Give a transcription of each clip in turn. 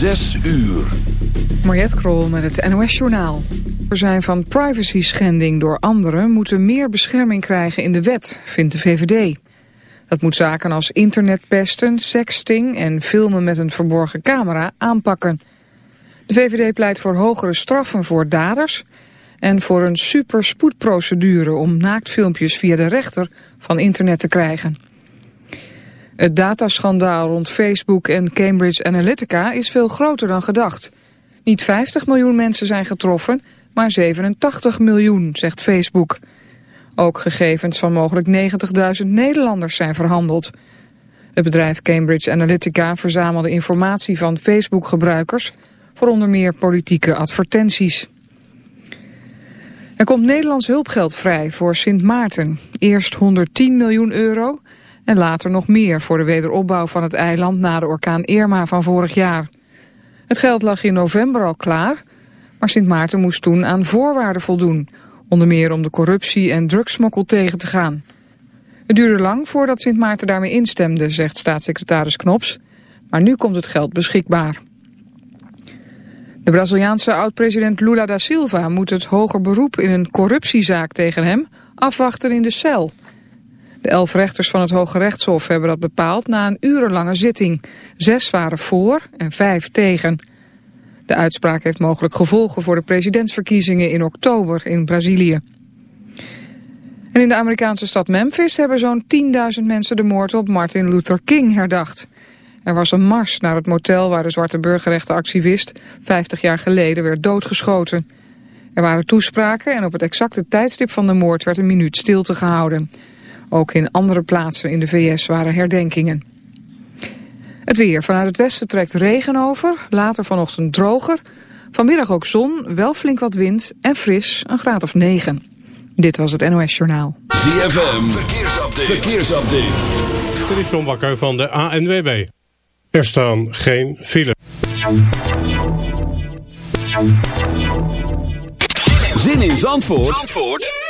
Zes uur. Mariette Krol met het NOS Journaal. Er zijn van privacy schending door anderen moeten meer bescherming krijgen in de wet, vindt de VVD. Dat moet zaken als internetpesten, sexting en filmen met een verborgen camera aanpakken. De VVD pleit voor hogere straffen voor daders en voor een superspoedprocedure om naaktfilmpjes via de rechter van internet te krijgen. Het dataschandaal rond Facebook en Cambridge Analytica is veel groter dan gedacht. Niet 50 miljoen mensen zijn getroffen, maar 87 miljoen, zegt Facebook. Ook gegevens van mogelijk 90.000 Nederlanders zijn verhandeld. Het bedrijf Cambridge Analytica verzamelde informatie van Facebook-gebruikers... voor onder meer politieke advertenties. Er komt Nederlands hulpgeld vrij voor Sint Maarten. Eerst 110 miljoen euro en later nog meer voor de wederopbouw van het eiland na de orkaan Irma van vorig jaar. Het geld lag in november al klaar, maar Sint Maarten moest toen aan voorwaarden voldoen. Onder meer om de corruptie en drugsmokkel tegen te gaan. Het duurde lang voordat Sint Maarten daarmee instemde, zegt staatssecretaris Knops. Maar nu komt het geld beschikbaar. De Braziliaanse oud-president Lula da Silva moet het hoger beroep in een corruptiezaak tegen hem afwachten in de cel. De elf rechters van het Hoge Rechtshof hebben dat bepaald na een urenlange zitting. Zes waren voor en vijf tegen. De uitspraak heeft mogelijk gevolgen voor de presidentsverkiezingen in oktober in Brazilië. En in de Amerikaanse stad Memphis hebben zo'n 10.000 mensen de moord op Martin Luther King herdacht. Er was een mars naar het motel waar de zwarte burgerrechtenactivist 50 jaar geleden werd doodgeschoten. Er waren toespraken en op het exacte tijdstip van de moord werd een minuut stilte gehouden. Ook in andere plaatsen in de VS waren herdenkingen. Het weer. Vanuit het westen trekt regen over, later vanochtend droger. Vanmiddag ook zon, wel flink wat wind en fris, een graad of 9. Dit was het NOS Journaal. ZFM, verkeersupdate. verkeersupdate. Dit is John Bakker van de ANWB. Er staan geen file. Zin in Zandvoort, Zandvoort?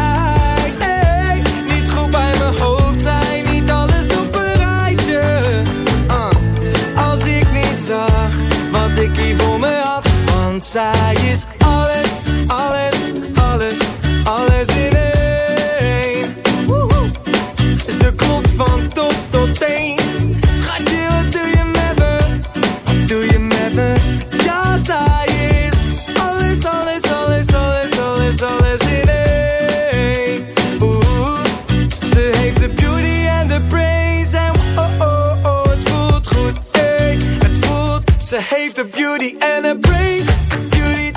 Ze heeft de beauty en de brains. Beauty,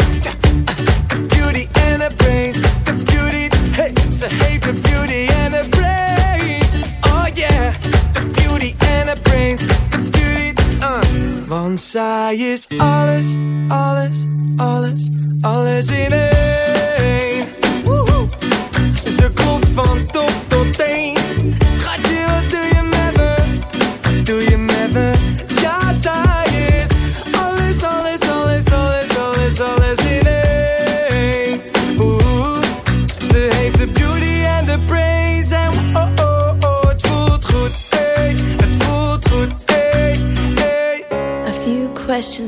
de beauty en de brains. De beauty, hey, ze heeft de beauty en de brains. Oh yeah, de beauty en de brains. De beauty, uh. Want zij is alles, alles, alles, alles in één.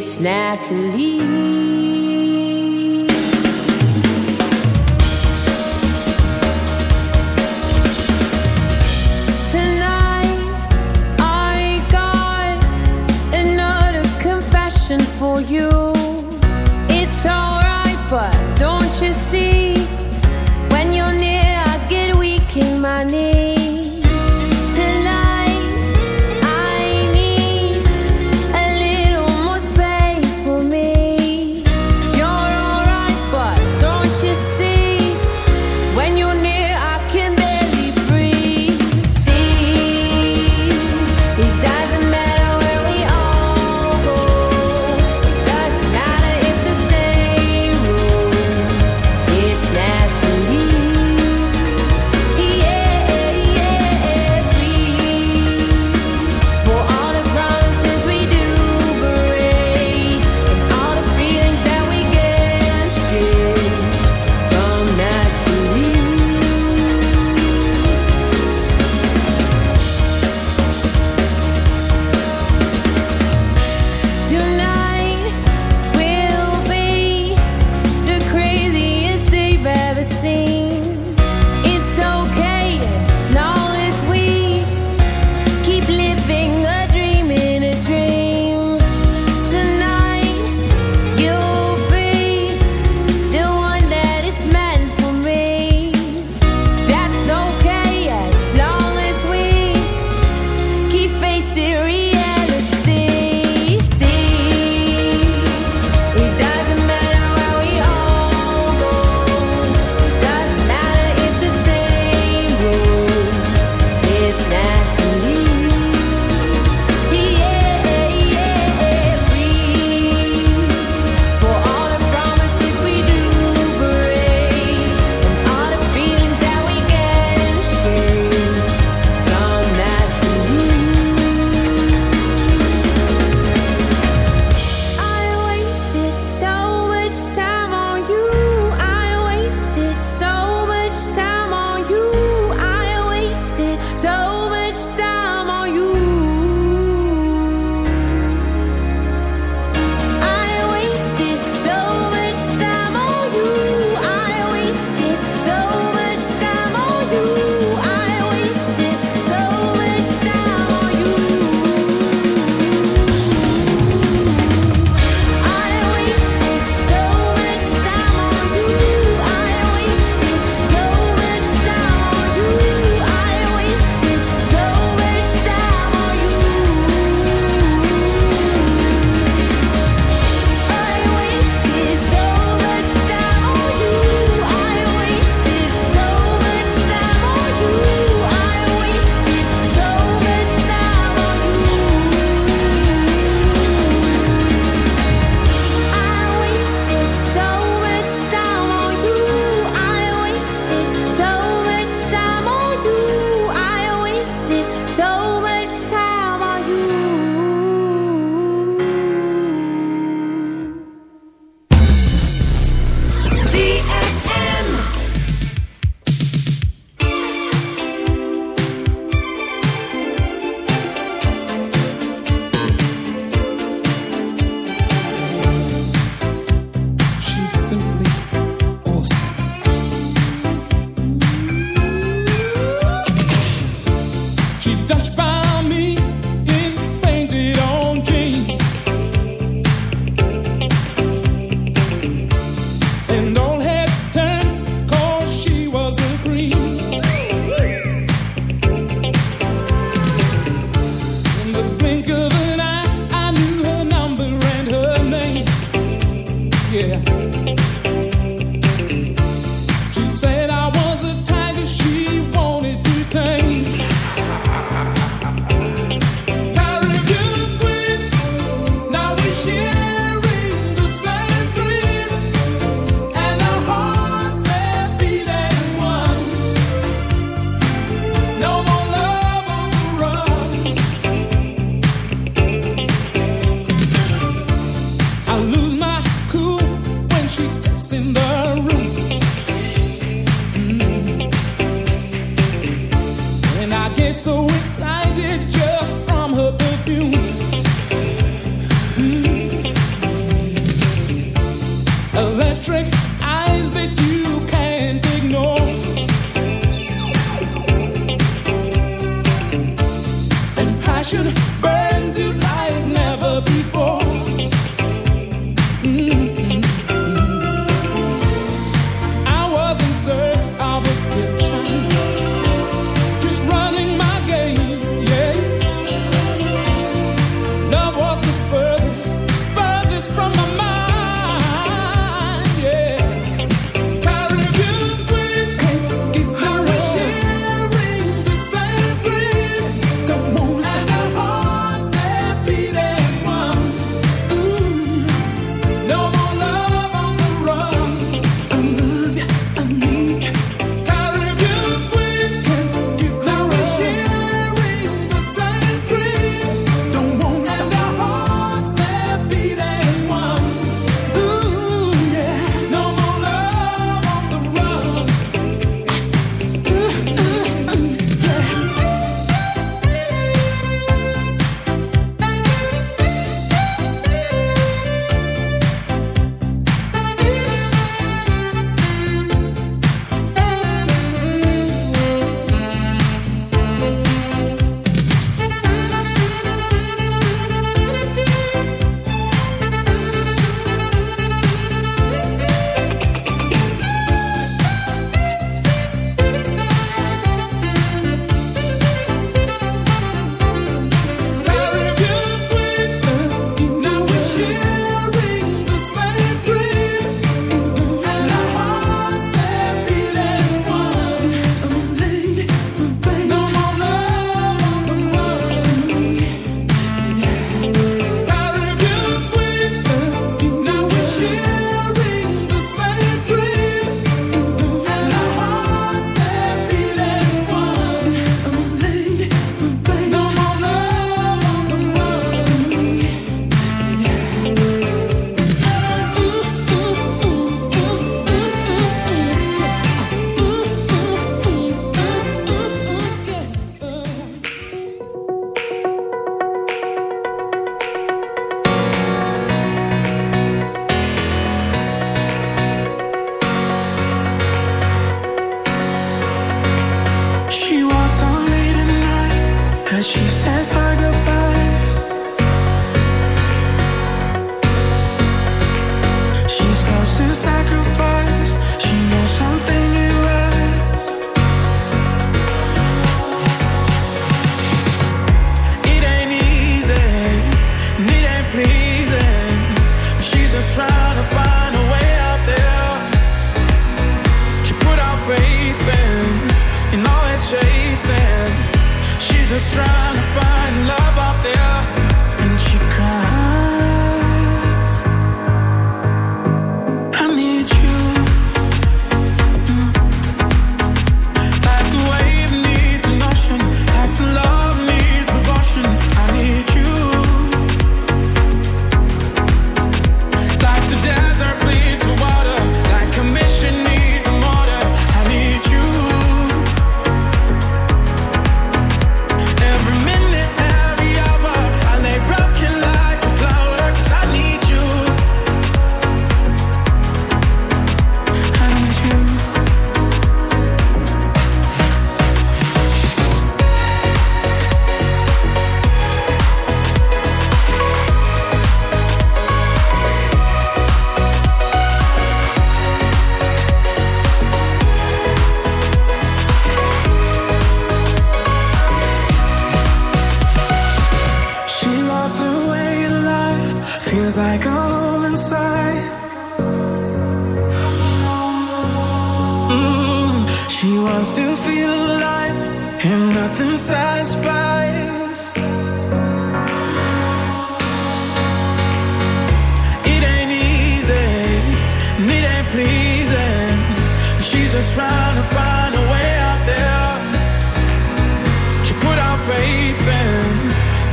It's naturally. Tonight, I got another confession for you. It's alright, but don't you see?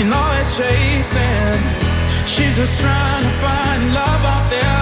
and always chasing. She's just trying to find love out there.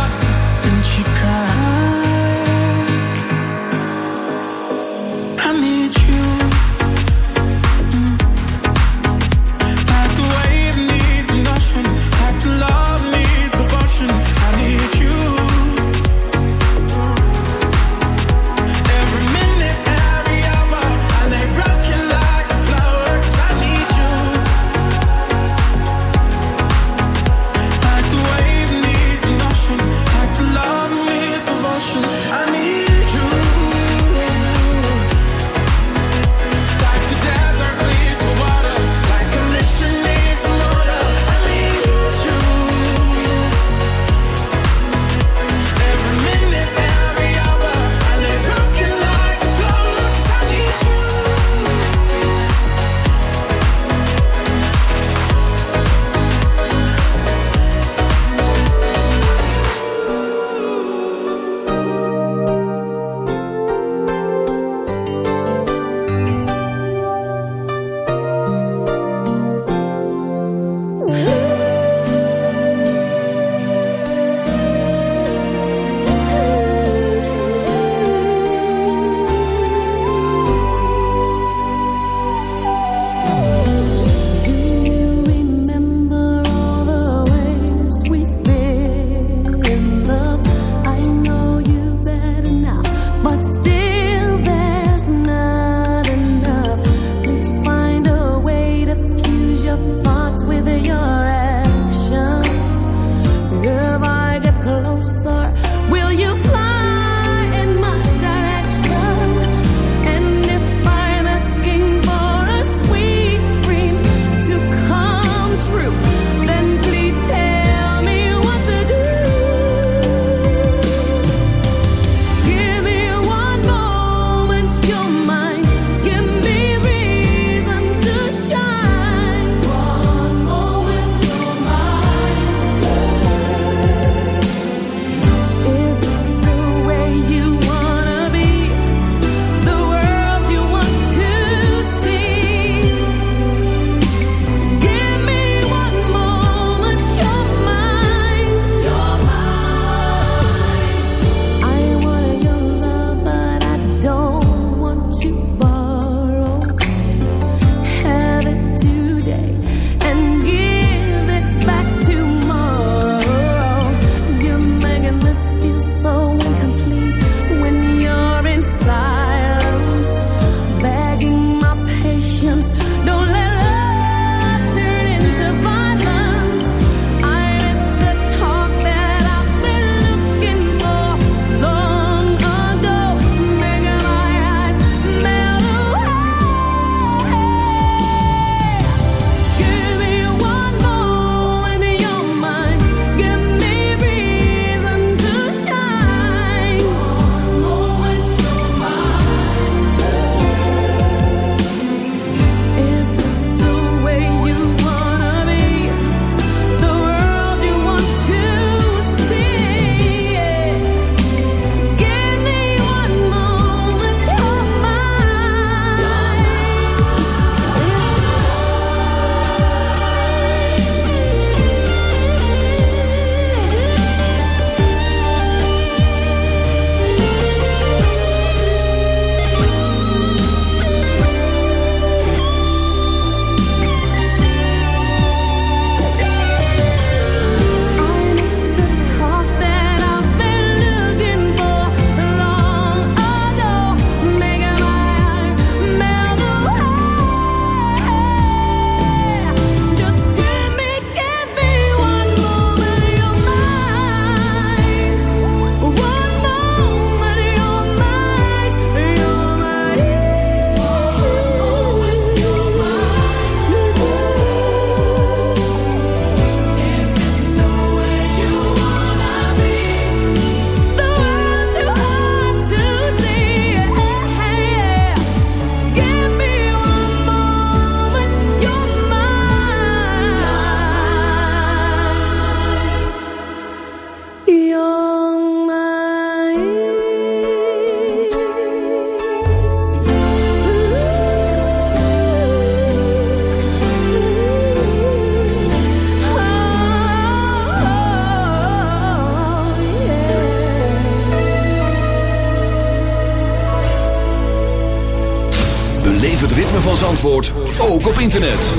Van Zandvoort, ook op internet.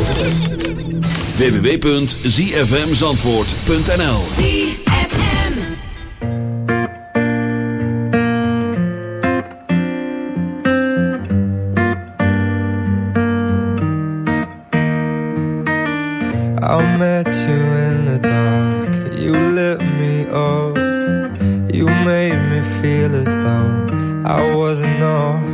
www.zfmzandvoort.nl ZFM. I met you in the dark. You lit me up. You made me feel as though I wasn't off.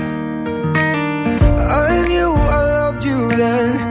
人